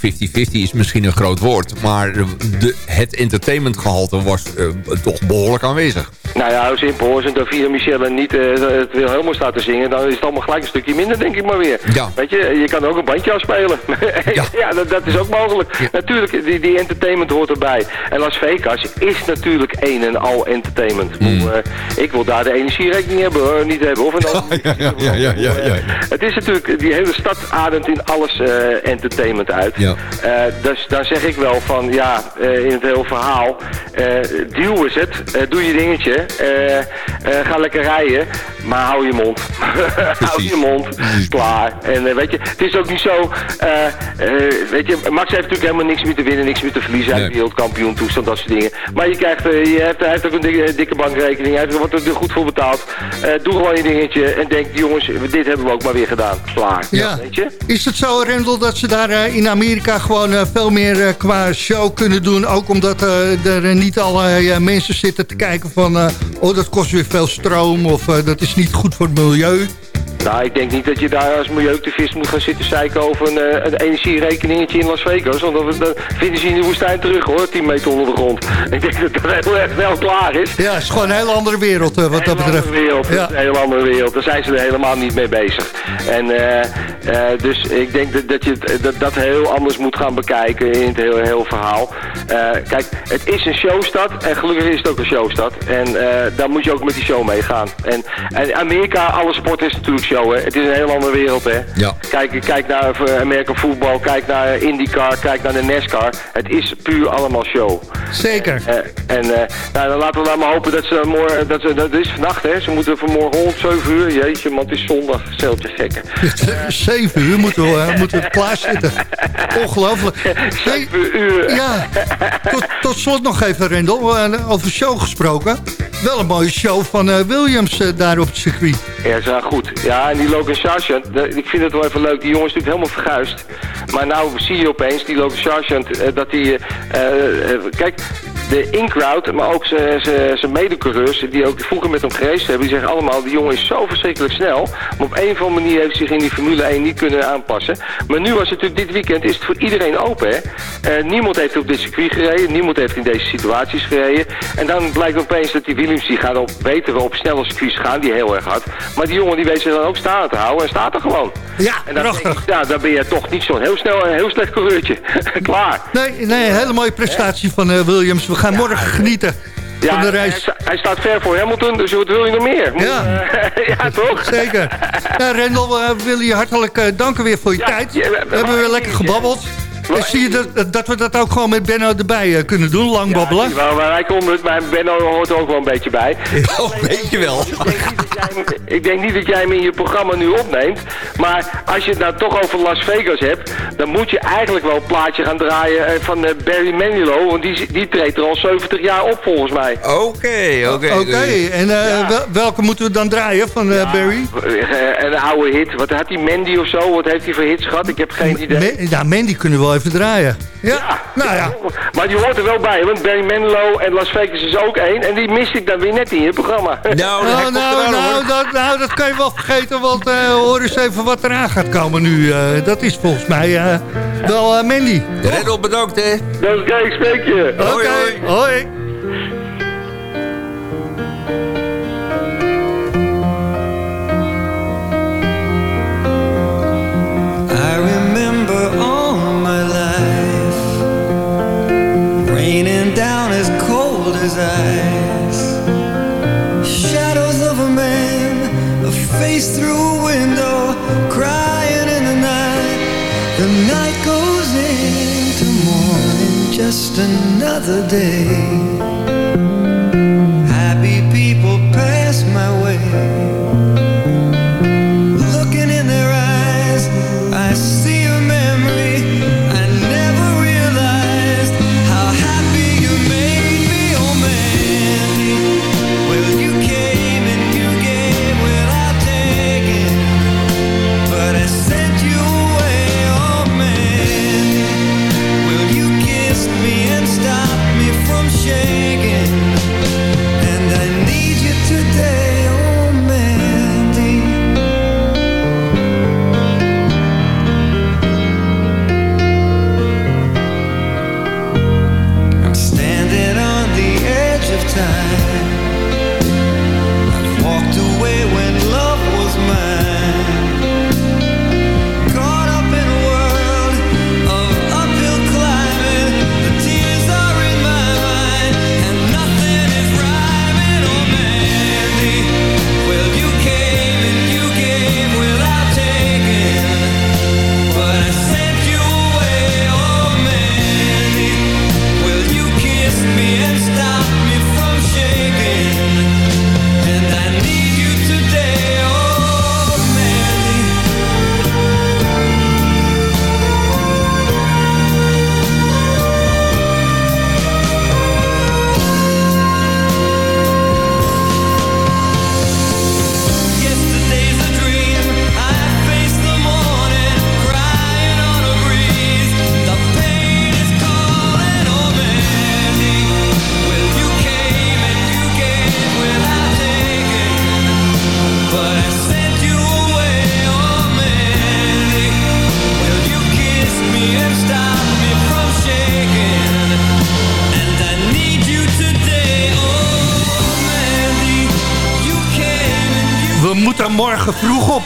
is misschien een groot woord. Maar de, het entertainmentgehalte was eh, toch behoorlijk aanwezig. Nou ja, simpel. Als een Davide Michel niet eh, het wil helemaal staat te zingen, dan is het allemaal gelijk een stukje minder, denk ik maar weer. Ja. Weet je, je kan ook een bandje afspelen. ja, dat, dat is ook mogelijk. Natuurlijk, die, die entertainment hoort erbij. En Las Vegas is natuurlijk een en al entertainment. Mm. Ik bedoel, eh, ik wil daar de energierekening hebben, hoor, niet hebben. Of een. Ja, ja, ja, ja, ja. Het is natuurlijk, die hele stad ademt in alles eh, entertainment uit. Ja. Eh, dus daar zeg ik wel van, ja, eh, in het hele verhaal, eh deal is het, Eh, doe je dingetje, eh, eh, ga lekker rijden, maar hou je mond. hou je mond, klaar. En eh, weet je, het is ook niet zo, eh, eh, weet je, Max heeft natuurlijk helemaal niks meer te winnen, niks meer te verliezen, hij is Nee. wereldkampioen, toestand, dat soort dingen. Maar je krijgt, je hebt, hij heeft ook een dikke, dikke bankrekening, hij heeft, er wordt er goed voor betaald. Eh, doe gewoon je dingetje en denk, jongens, dit hebben we ook maar weer gedaan, klaar. Ja. Weet je? Is het zo, Rendel, dat ze daar in Amerika gewoon veel meer qua show kunnen doen? Ook omdat eh, er niet allerlei eh, mensen zitten te kijken van... oh, dat kost weer veel stroom of eh, dat is niet goed voor het milieu. Nou, ik denk niet dat je daar als milieuactivist moet gaan zitten zeiken over een, eh, een energierekeningetje in Las Vegas. Want dan, vinden ze je in de woestijn terug hoor, 10 meter onder de grond. Ik denk dat dat heel erg wel klaar is. Ja, het is gewoon een hele andere wereld eh, wat dat Een hele betreft. andere wereld, Ja. een hele andere wereld. Daar zijn ze er helemaal niet mee bezig. En eh, dus ik denk dat, dat je dat, dat heel anders moet gaan bekijken in het hele, heel verhaal. Kijk, het is een showstad en gelukkig is het ook een showstad. En daar moet je ook met die show meegaan. En, en Amerika, alle sport is natuurlijk show. Hè. Het is een heel andere wereld. Hè. Ja. Kijk, kijk naar eh, American voetbal, kijk naar IndyCar, kijk naar de NASCAR. Het is puur allemaal show. Zeker. Eh, en eh, nou, dan laten we dan maar hopen dat ze morgen, dat ze, dat is vannacht hè, ze moeten vanmorgen rond 7 uur, jeetje man, het is zondag, steltje gekken. Zeven uur moeten we, eh, moeten we klaarzitten. Ongelooflijk. Hey, 7 uur. ja, tot, tot slot nog even, Rendel, over show gesproken. Wel een mooie show van eh, Williams eh, daar op het circuit. Ja, ze goed. Ja, en die Logan Sargent, ik vind het wel even leuk. Die jongen is natuurlijk helemaal verguisd. Maar nou zie je opeens, die Logan Sargent, eh, dat hij... kijk, de in-crowd, maar ook zijn- medecoureurs... die ook vroeger met hem gereisd hebben... die zeggen allemaal, die jongen is zo verschrikkelijk snel. Maar op een of andere manier heeft hij zich in die Formule 1 niet kunnen aanpassen. Maar nu was het natuurlijk dit weekend, is het voor iedereen open, hè? Eh, niemand heeft op dit circuit gereden. Niemand heeft in deze situaties gereden. En dan blijkt opeens dat die Williams, die gaat op, weten we, op snelle circuits gaan, die heel erg hard. Maar die jongen die weet zich dan ook staan te houden en staat er gewoon. Ja, En dan, prachtig. ik, ja, dan ben je toch niet zo'n heel snel, heel slecht coureurtje. Klaar. Nee, nee, een hele mooie prestatie van eh, Williams. We gaan morgen genieten van de reis. hij staat ver voor Hamilton, dus wat wil je nog meer? Moet, Ja. eh, ja, toch? Zeker. Ja, Rendel, we willen je hartelijk eh, danken weer voor je tijd. We hebben weer lekker gebabbeld. En zie je dat, dat we dat ook gewoon met Benno erbij kunnen doen, lang babbelen? Ja, maar wij komen het, maar Benno hoort er ook wel een beetje bij. Oh, weet je wel. Ik denk, niet dat jij, ik denk niet dat jij hem in je programma nu opneemt. Maar als je het nou toch over Las Vegas hebt... dan moet je eigenlijk wel een plaatje gaan draaien van Barry Manilow. Want die, die treedt er al 70 jaar op volgens mij. Oké, oké. Oké, en welke moeten we dan draaien van Barry? een oude hit. Wat had hij, Mandy of zo? Wat heeft hij voor hits gehad? Ik heb geen idee. ja, Mandy kunnen we wel even draaien. Ja, nou ja. Maar die hoort er wel bij, want Barry Manilow en Las Vegas is ook één. En die mis ik dan weer net in je programma. Nou, nou, nou, nou, dat, nou, dat kan je wel vergeten, want uh, hoor eens even wat eraan gaat komen nu. Uh, dat is volgens mij uh, wel Mandy. Red bedankt, hè. Dat is spreek je. Oké, okay. hoi. hoi. eyes. Shadows of a man A face through a window Crying in the night. The night goes into morning Just another day.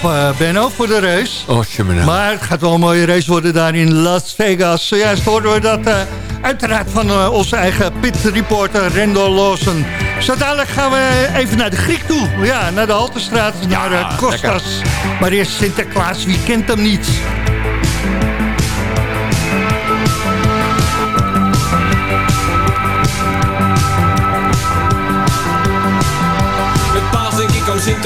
Uh, Benno, voor de race. Oh, maar het gaat wel een mooie race worden daar in Las Vegas. Zojuist hoorden we dat uh, uiteraard van uh, onze eigen pit reporter Rendel Lawson. Zo dadelijk gaan we even naar de Griek toe. Ja, naar de Haltestraat, ja, naar Kostas. Maar eerst Sinterklaas, wie kent hem niet?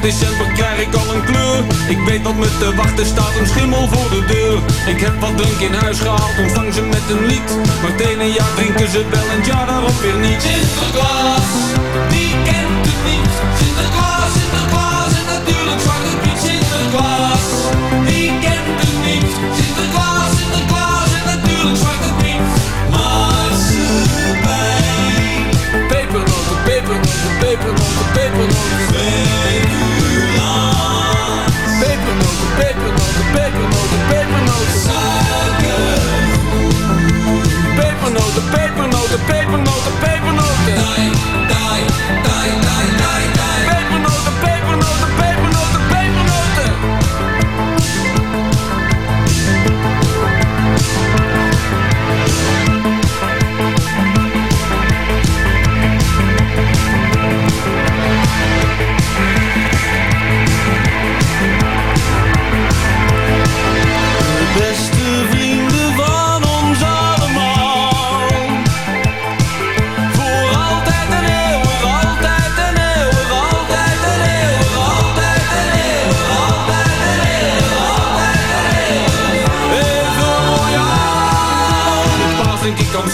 december krijg ik al een kleur. Ik weet dat me te wachten staat een schimmel voor de deur. Ik heb wat drink in huis gehaald, ontvang ze met een lied. Maar het ene jaar drinken ze wel en jaar daarop weer niet. Sinterklaas, wie kent het niet? Sinterklaas, Sinterklaas paper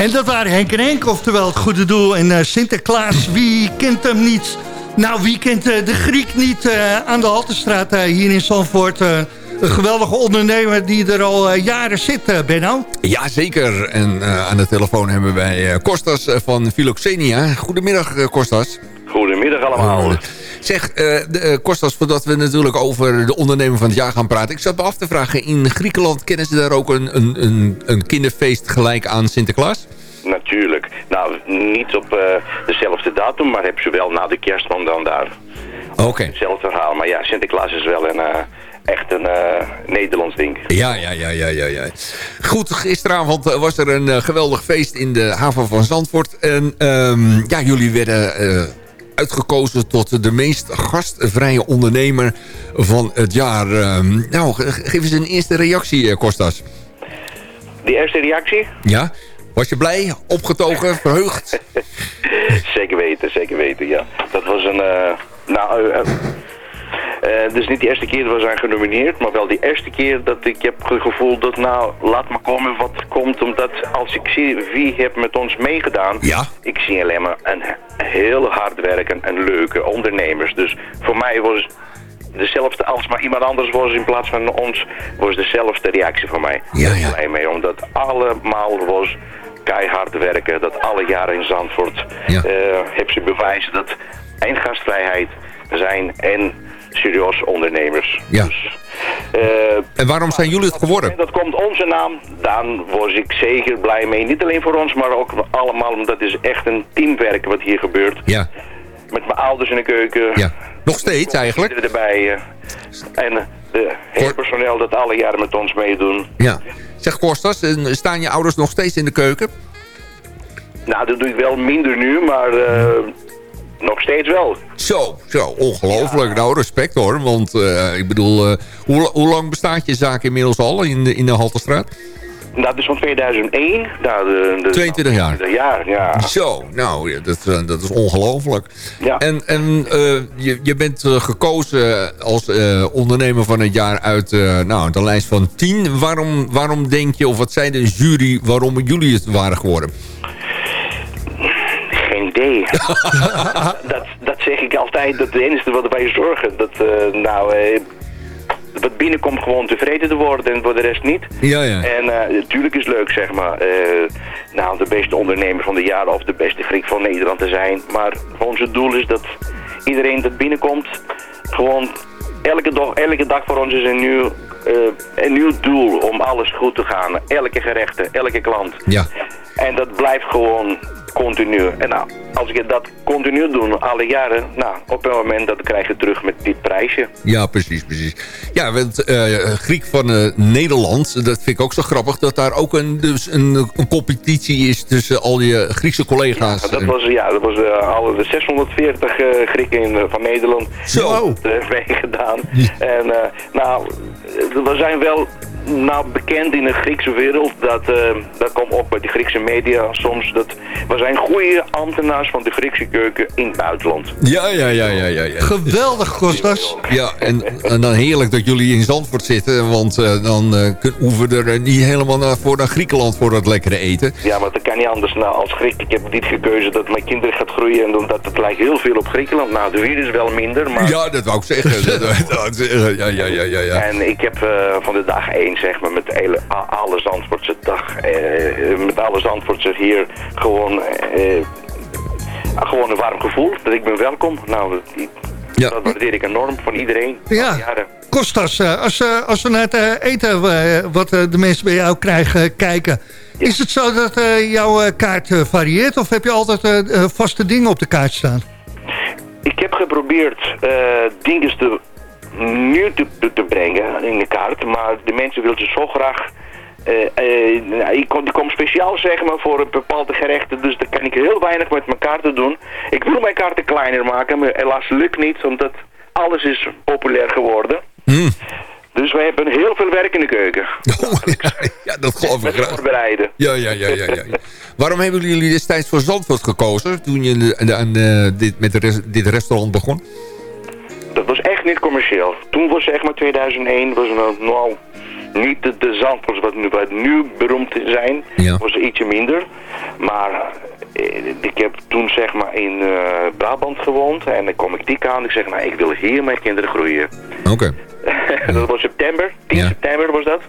En dat waren Henk en Henk, oftewel het goede doel. En uh, Sinterklaas, wie kent hem niet? Nou, wie kent uh, de Griek niet uh, aan de Haltestraat hier in Zandvoort... Een geweldige ondernemer die er al uh, jaren zit, uh, Benno. Ja, zeker. En uh, aan de telefoon hebben wij Kostas van Philoxenia. Goedemiddag, Kostas. Goedemiddag allemaal. Zeg, de, Kostas, voordat we natuurlijk over de ondernemer van het jaar gaan praten. Ik zat me af te vragen, in Griekenland kennen ze daar ook een, een, een, een kinderfeest gelijk aan Sinterklaas? Natuurlijk. Nou, niet op dezelfde datum, maar hebben ze wel na de kerstman dan daar. Oké. Okay. Hetzelfde verhaal, maar ja, Sinterklaas is wel een echt een uh, Nederlands ding. Ja, ja, ja, ja, ja, ja. Goed, gisteravond was er een uh, geweldig feest in de haven van Zandvoort. En um, ja, jullie werden uh, uitgekozen tot de meest gastvrije ondernemer van het jaar. Um, nou, geef eens een eerste reactie, Kostas. Die eerste reactie? Ja. Was je blij, opgetogen, verheugd? zeker weten, zeker weten, ja. Dat was een... nou, uh, dus niet de eerste keer dat we zijn genomineerd, maar wel de eerste keer dat ik heb het gevoel dat nou, laat maar komen wat komt. Omdat als ik zie wie heeft met ons meegedaan, ja. ik zie alleen maar een heel hard werken en leuke ondernemers. Dus voor mij was dezelfde als maar iemand anders was in plaats van ons, was dezelfde reactie van mij. Ja, ja. Blij mee, omdat allemaal was keihard werken, dat alle jaren in Zandvoort ja. uh, heb ze bewijzen dat één gastvrijheid zijn en serieus ondernemers. Ja. Dus, uh, en waarom zijn jullie het geworden? Dat komt onze naam, dan was ik zeker blij mee. Niet alleen voor ons, maar ook allemaal, omdat het is echt een teamwerk wat hier gebeurt. Ja. Met mijn ouders in de keuken. Ja. Nog steeds eigenlijk? Erbij. Uh, en de hele personeel dat alle jaren met ons meedoen. Ja. Zeg Kostas, staan je ouders nog steeds in de keuken? Nou, dat doe ik wel minder nu, maar... Uh, nog steeds wel. Zo, zo, ongelooflijk. Ja. Nou, respect hoor. Want uh, ik bedoel, uh, hoe, hoe, lang bestaat je zaak inmiddels al in de, in de Halterstraat? Dat is van 2001. Nou, de, de, 22 jaar? 22 jaar, ja. Zo, nou, dat, uh, dat is ongelooflijk. Ja. En, en je, je bent gekozen als ondernemer van het jaar uit nou, de lijst van 10. Waarom, waarom denk je, of wat zei de jury, waarom jullie het waren geworden? Idee. dat, dat zeg ik altijd, dat de enige wat wij zorgen. Dat, uh, nou, uh, wat binnenkomt gewoon tevreden te worden en voor de rest niet. Ja, ja. En uh, natuurlijk is het leuk, zeg maar, nou, de beste ondernemer van de jaren of de beste Griek van Nederland te zijn. Maar ons doel is dat iedereen dat binnenkomt, gewoon elke dag, elke dag voor ons is een nieuw, een nieuw doel om alles goed te gaan. Elke gerechte, elke klant. Ja. En dat blijft gewoon continu. En nou, als ik dat continu doe, alle jaren, nou, op een moment dat krijg je terug met dit prijsje. Ja, precies, precies. Ja, want uh, Griek van uh, Nederland, dat vind ik ook zo grappig, dat daar ook een, dus een, een competitie is tussen al je Griekse collega's. Ja, dat was, ja, dat was uh, alle de 640 Grieken in, van Nederland. Zo. meegedaan. En nou, we zijn wel nou, bekend in de Griekse wereld. Dat, uh, dat komt ook bij de Griekse media soms. Dat, we zijn goede ambtenaars van de Griekse keuken in het buitenland. Ja, ja, ja, ja. ja, ja. Geweldig, Kostas. Ja, en, en dan heerlijk dat jullie in Zandvoort zitten. Want uh, dan uh, hoeven we er niet helemaal naar, voor naar Griekenland voor dat lekkere eten. Ja, maar dat kan niet anders. Nou, als Griek, ik heb niet gekozen dat mijn kinderen gaat groeien. En omdat het lijkt heel veel op Griekenland. Nou, de virus wel minder. Maar... Ja, dat wou ik zeggen. dat, dat, ja, ja, ja, ja, ja. En ik heb van de dag één zeg maar, met hele, alle Zandvoortse dag, eh, met alle Zandvoortse hier gewoon, eh, gewoon een warm gevoel. Dat ik ben welkom. Nou, ja. dat waardeer ik enorm van iedereen. Ja. Jaren. Kostas, als, als we naar het eten wat de mensen bij jou krijgen kijken... Ja. Is het zo dat jouw kaart varieert of heb je altijd vaste dingen op de kaart staan? Ik heb geprobeerd dingen te nu te, te, brengen in de kaart. Maar de mensen willen ze zo graag... nou, ik, kom, ik kom speciaal zeg maar voor een bepaalde gerechten, dus daar kan ik heel weinig met mijn kaarten doen. Ik wil mijn kaarten kleiner maken, maar helaas lukt niet, omdat alles is populair geworden. Dus we hebben heel veel werk in de keuken. ja, dat geloof ik graag. voorbereiden. Ja, ja, ja, ja, ja. Waarom hebben jullie destijds voor Zandvoort gekozen toen je aan, eh, dit, met de res- dit restaurant begon? Dat was echt niet commercieel. Toen was zeg maar 2001, was het nou niet de, de wat nu, wat nu beroemd zijn, was ietsje minder. Maar eh, ik heb toen zeg maar in eh, Brabant gewoond en dan kom ik die aan. Ik zeg, nou ik wil hier mijn kinderen groeien. Oké. dat was september, 10 september was dat.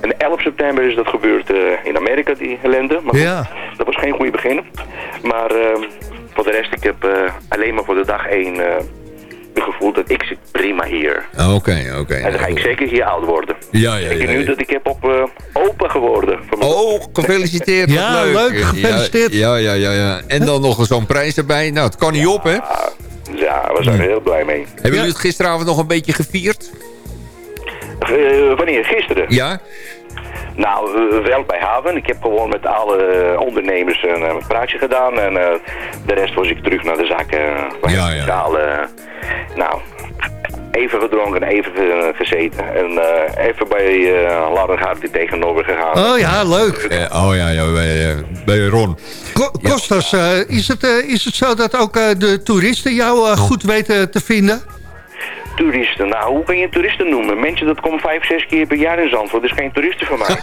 En 11 september is dat gebeurd eh, in Amerika, die ellende. Maar goed, Ja. dat was geen goede begin. Maar eh, voor de rest, ik heb alleen maar voor de dag één gevoel dat ik zit prima hier. Oké, oké. En dan ga ik zeker hier oud worden. Ja, ja, Ik ja. nu dat ik heb op eh, open geworden. Oh, gefeliciteerd. wat Ja, leuk. leuk, gefeliciteerd. Ja, ja, ja, ja. En dan nog zo'n prijs erbij. Nou, het kan niet op, hè? Ja, we zijn er heel blij mee. Hebben jullie het gisteravond nog een beetje gevierd? Eh, wanneer? Gisteren? Ja? Nou, wel bij Haven. Ik heb gewoon met alle eh, ondernemers een eh, praatje gedaan. En eh, de rest was ik terug naar de zaken. Uh, ja, ja. nou, even gedronken, even gezeten. En eh, even bij uh, die tegenover gegaan. Oh ja, leuk. Eh, oh ja, ja bij, bij Ron. Ko- Kostas, is, het, is het zo dat ook de toeristen jou goed weten te vinden? Toeristen, nou hoe kan je toeristen noemen? Mensen dat komen vijf, zes keer per jaar in Zandvoort, dat is geen toeristen van mij.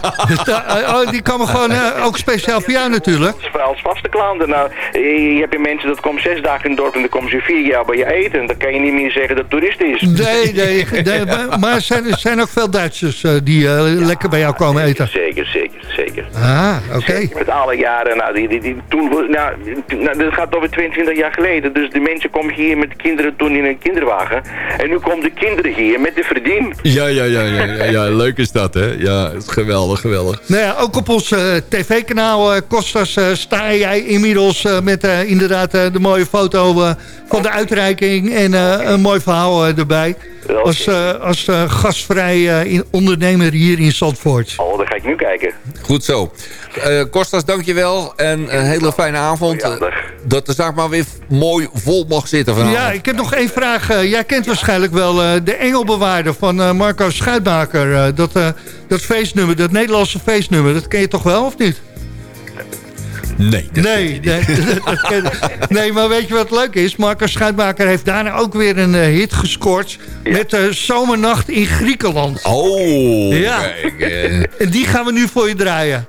oh, die komen gewoon eh, ook speciaal voor jou natuurlijk. Als vaste klanten. Nou, je hebt je mensen dat komen zes dagen in het dorp en dan komen ze vier jaar bij je eten. En dan kan je niet meer zeggen dat toeristen is. Nee, nee, nee maar- maar er zijn, er zijn ook veel Duitsers eh, die eh, lekker bij jou komen eten. Zeker, zeker, zeker. Ah, oké. Met alle jaren, nou, die, die, die, toen, nou, nou, dat gaat over 22 jaar geleden. Dus de mensen komen hier met de kinderen toen in een kinderwagen. En nu komen de kinderen hier met de verdien. Ja, ja, ja, ja, ja, ja, leuk is dat, hè? Ja, het is geweldig, geweldig. Nou ja, ook op ons eh, tv-kanaal, eh, Kostas, eh, sta jij inmiddels eh, met eh, inderdaad eh, de mooie foto eh, van de uitreiking en eh, een mooi verhaal eh, erbij. Als, eh, als eh, gastvrij eh, ondernemer hier in Zandvoort. Oh, dan ga ik nu kijken. Goed zo. Eh Kostas, dankjewel. En een hele fijne avond. Dat de zaak maar weer mooi vol mag zitten vanavond. Ja, ik heb nog één vraag. Jij kent waarschijnlijk wel eh, de Engelbewaarder van eh, Marco Schuitmaker. Eh, dat, eh, dat feestnummer, dat Nederlandse feestnummer, dat ken je toch wel of niet? Nee. Nee, nee, nee, maar weet je wat leuk is? Marco Schuitmaker heeft daarna ook weer een eh, hit gescoord... met de Zomernacht in Griekenland. Oh, Ja. kijk. eh. En die gaan we nu voor je draaien.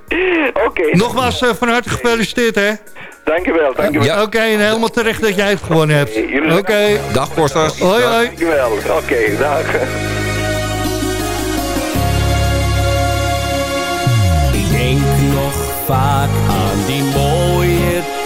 Oké. Nogmaals eh, van harte gefeliciteerd, hè? Dankjewel, dankjewel. Oké, en helemaal terecht dat jij het gewonnen hebt. Oké. Dag Kostas. Hoi, hoi. Dankjewel. Oké, dag. Ik denk nog vaak aan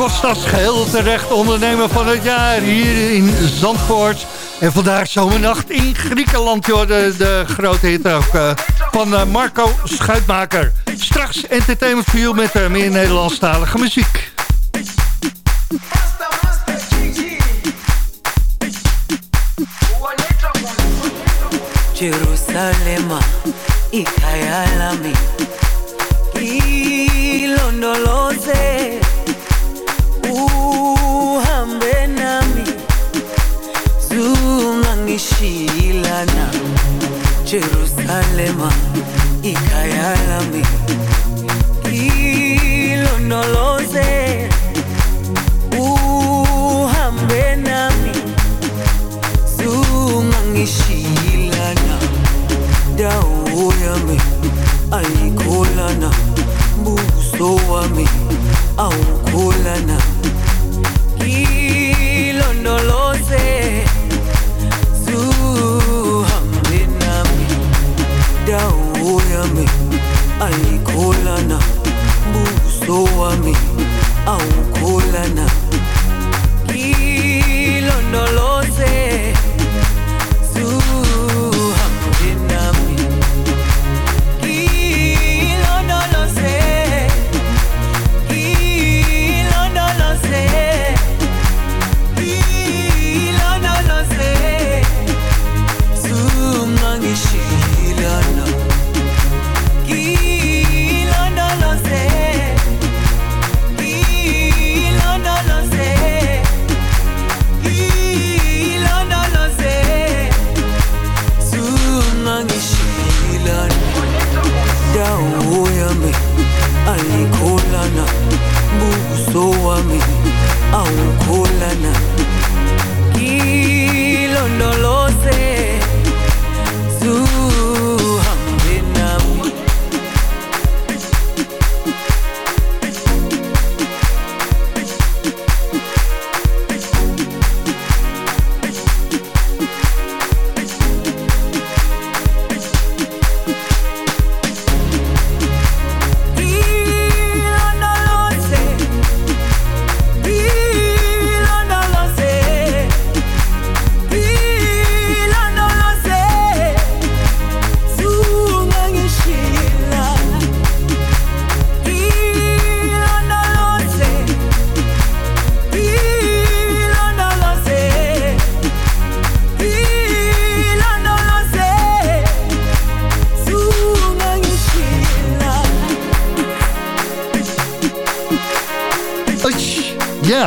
Kostas, geheel terecht ondernemer van het jaar hier in Zandvoort. En vandaag zomernacht in Griekenland, joh, de, de grote hit ook uh, van uh, Marco Schuitmaker. Straks entertainment voor met uh, meer Nederlandstalige muziek. Ilondoloze problema y callar a mí. Hilo no lo sé, uhambe nami, sungangishilana, dawo yami ayikholana, buso wami awukholana. Oh.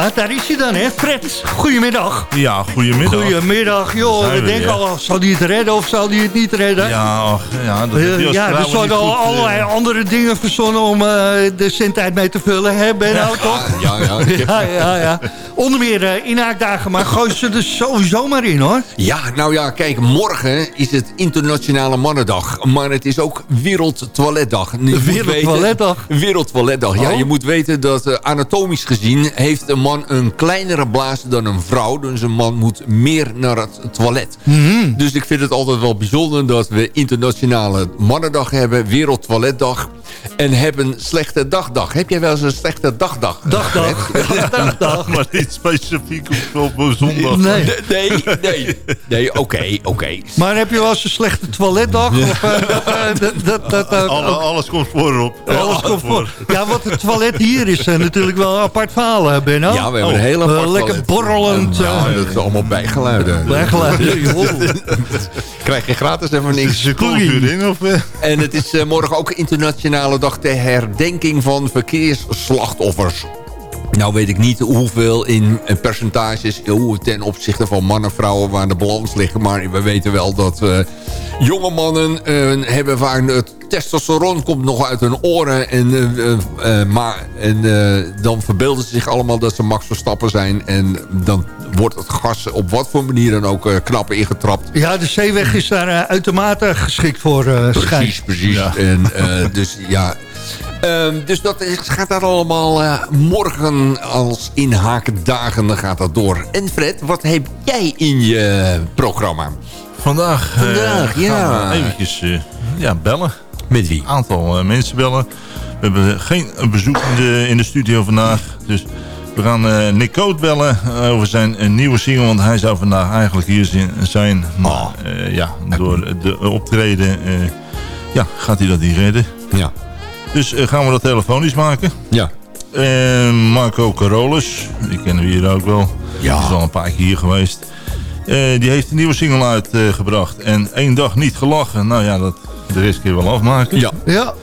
Ja, daar is hij dan, hè. Fred, goedemiddag. Ja, goedemiddag. Goedemiddag, joh. Zijn We we denken al, zal hij het redden of zal hij het niet redden? Ja, ja, dat Eh, heb je als ja, er worden al goed, eh, allerlei andere dingen verzonnen om eh, de zendtijd mee te vullen, hè Benno, toch? Ja, ja. ja, ja, ja. Onder meer uh, inhaakdagen, maar gooi ze er sowieso maar in, hoor. Ja, nou ja, kijk, morgen is het Internationale Mannendag. Maar het is ook Wereldtoiletdag. Wereldtoiletdag? Wereldtoiletdag, ja. Oh. Je moet weten dat uh, anatomisch gezien... heeft een man een kleinere blaas dan een vrouw. Dus een man moet meer naar het toilet. Mhm. Dus ik vind het altijd wel bijzonder dat we Internationale Mannendag hebben. Wereldtoiletdag. En hebben Slechte Dagdag. Heb jij wel eens een Slechte Dagdag? Dagdag. Dagdag. niet specifiek op, op een zondag. Nee. Nee, nee. Nee, oké, oké. Maar heb je wel eens een slechte toiletdag? Of, eh, dat, eh, dat, dat, Alle- alles komt voorop. Alles komt voor. Ja, want het toilet hier is eh, natuurlijk wel een apart verhaal, hè, Benno. Ja, we hebben een Oh, hele eh, Lekker toilet. borrelend. Ja, eh, dat is allemaal bijgeluiden. Bijgeluiden, joh. Krijg je gratis even niks. In? Of, eh? En het is eh, morgen ook internationale dag ter herdenking van verkeersslachtoffers. Nou weet ik niet hoeveel in eh, percentages hoe ten opzichte van mannen en vrouwen waar de balans liggen. Maar we weten wel dat eh, jonge mannen eh, hebben vaak het testosteron komt nog uit hun oren. En, eh, eh, eh, maar, en eh, dan verbeelden ze zich allemaal dat ze Max Verstappen zijn. En dan wordt het gas op wat voor manier dan ook eh, knap ingetrapt. Ja, de zeeweg is daar eh, uitermate geschikt voor, eh schijnt. Precies, precies. En, eh, dus ja... Ehm, dus dat is, gaat daar allemaal eh, morgen als inhaakdagen dan gaat dat door. En Fred, wat heb jij in je programma? Vandaag, Vandaag, eh, ja. gaan we eventjes eh, ja, bellen. Met wie? Een aantal mensen bellen. We hebben geen bezoek in de, in de studio vandaag. Dus We gaan Nick Coat bellen over zijn nieuwe single. Want hij zou vandaag eigenlijk hier zijn. Maar eh, ja, door de optreden ja, gaat hij dat niet redden. Ja. Dus eh, gaan we dat telefonisch maken. Ja. En Marco Carolus, die kennen we hier ook wel. Ja. Die is al een paar keer hier geweest. Eh, die heeft een nieuwe single uitgebracht. en één dag niet gelachen. Nou ja, dat de rest keer wel afmaken. Ja. Ja.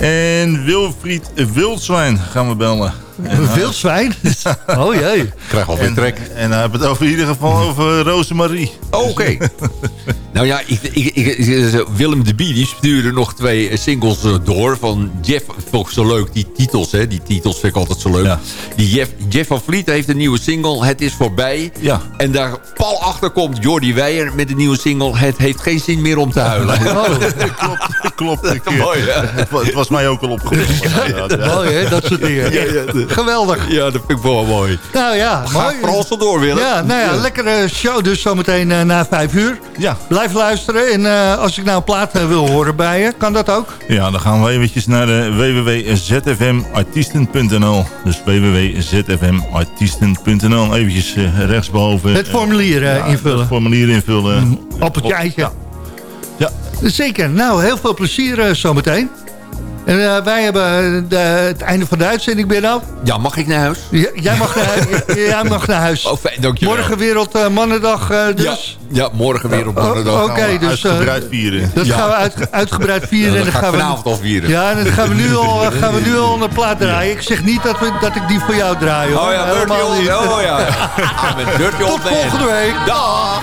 En Wilfried Wildzwijn gaan we bellen. Hij- wildzwijn? Oh jee. Krijg alweer en, trek. En hij heeft het over in ieder geval over Rosemarie. Oké. nou ja, ik, ik, ik, ik- Willem de Bie die stuurde nog twee eh, singles eh, door. Van Jeff, toch zo leuk, die titels. Hè? Die titels vind ik altijd zo leuk. Ja. Die Jeff, Jeff van Vliet heeft een nieuwe single, Het is voorbij. Ja. En daar pal achter komt Jordi Weijer met een nieuwe single... Het heeft geen zin meer om te huilen. klopt, klopt. Eh, Mooi, het, wa- het was mij ook al opgevallen. ja. Mooi hè, dat soort dingen. Geweldig. Ja, dat vind ik wel mooi. Nou ja, Ga mooi. vooral zo door, Willem. Ja, nou ja, lekkere show dus zometeen eh, na vijf uur. Ja. Blijf luisteren en eh, als ik nou een plaat eh, wil horen bij je, kan dat ook? Ja, dan gaan we eventjes naar de www.zfmartiesten.nl. Dus www.zfmartiesten.nl. Eventjes rechtsboven. Het formulier invullen. Het formulier invullen. Appeltje. Ja. Ja. Zeker. Nou, heel veel plezier zometeen. En eh, wij hebben de, het einde van de uitzending binnen. Ja, mag ik naar huis? Jij mag naar, jij mag naar huis. Oh, fijn, dankjewel. Morgen Wereld eh, Mannendag eh, dus. Ja, ja, morgen weer op Oh, donderdag. Oké, dus eh, Uitgebreid vieren. dat Ja. gaan we uit, uitgebreid vieren. Ja, en dat dan gaan we, vanavond al vieren. Ja, en dan gaan we nu al, eh, gaan we nu al een plaat draaien. Ik zeg niet dat, we, dat ik die voor jou draai. Hoor. Oh ja, Dirty Old niet. Oh ja. Ah, met Dirty Old Tot volgende week. Dag.